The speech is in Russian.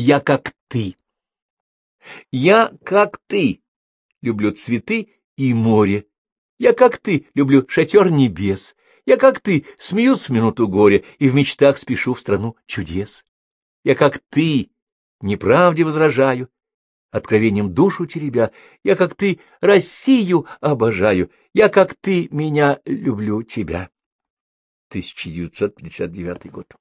Я как ты. Я как ты. Люблю цветы и море. Я как ты люблю шатер небес. Я как ты смеюсь в минуту горя и в мечтах спешу в страну чудес. Я как ты неправде возражаю, откровением душу теребя. Я как ты Россию обожаю. Я как ты меня люблю тебя. 1959 год.